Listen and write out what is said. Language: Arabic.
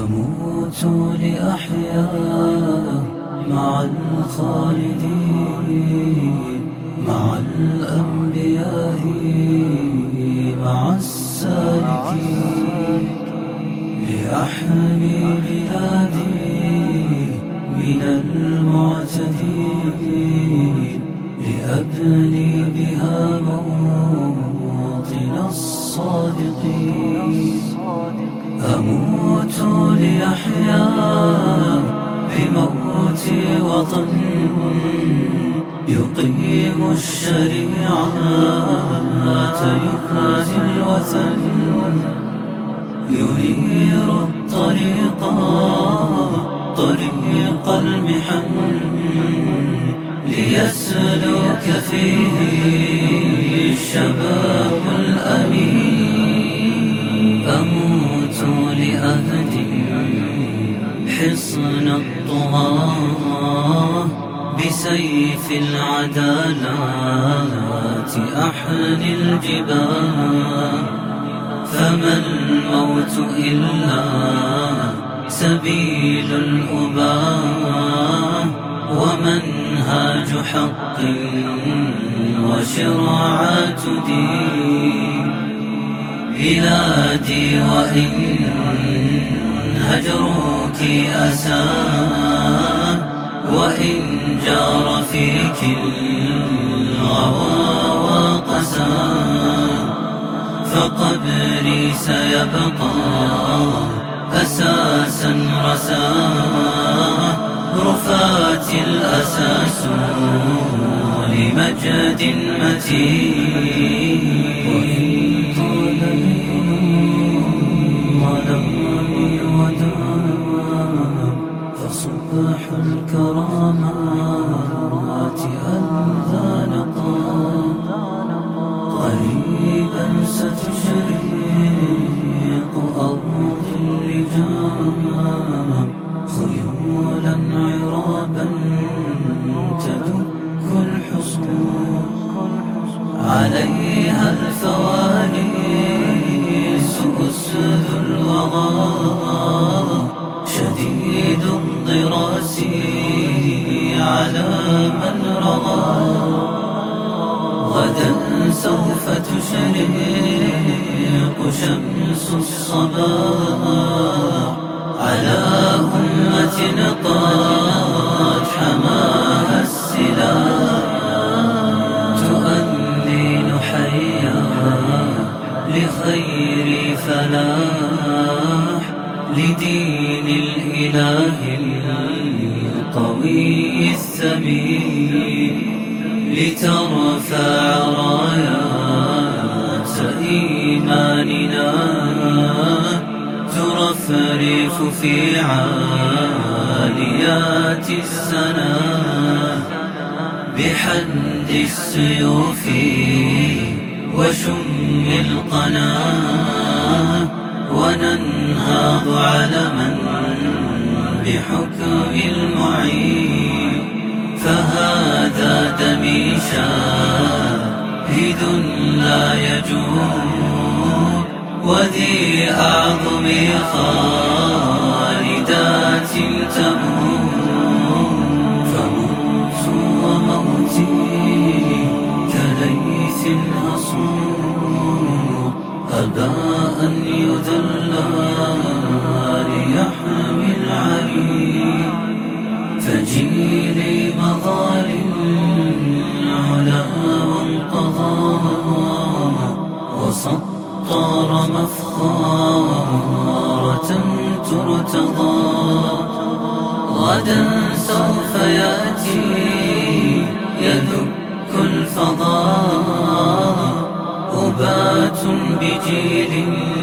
أموت لأحيا مع الخالدين مع الأنبياء مع السالكين. لأحمي بلادي من المعتدين لأبني بها موطن الصادقين أموت لأحيا بموت وطن يقيم الشريعة يحازي الوثن ينير الطريق طريق المحن ليسلك فيه الشباب حصن الطغاة بسيف العدالات أحني الجبال. فما الموت إلا سبيل الأباء ومنهاج حق وشرعة دين. بلادي وإن أسى وإن جار فيك الغوى وقسى فقبري سيبقى أساسا رسا رفات الأساس لمجد متين. خيولا عرابا تدك الحصون عليها الفوانيس أسد الوغى شديد الضراس على من رغى غدا سوف تشرق شمس الصباح على أمة قد حماها السلاح. تؤذن حيا لخير فلاح لدين الإله القوي الثمين لترفع رايات ترفرف في عاليات السنا بحد السيوف وشم القنا وننهض علما بحكم المعين. فهذا دمي شاهد لا يجوب وذي أعظم خالدات تموت. فموت وموتي كليث هصور أباء يذلى ليحمي العليم فجيلي مظالم علا وانقضى وسطر مفخارة ترتضى. غدا سوف يأتي يدك الفضاء. أبات بجيل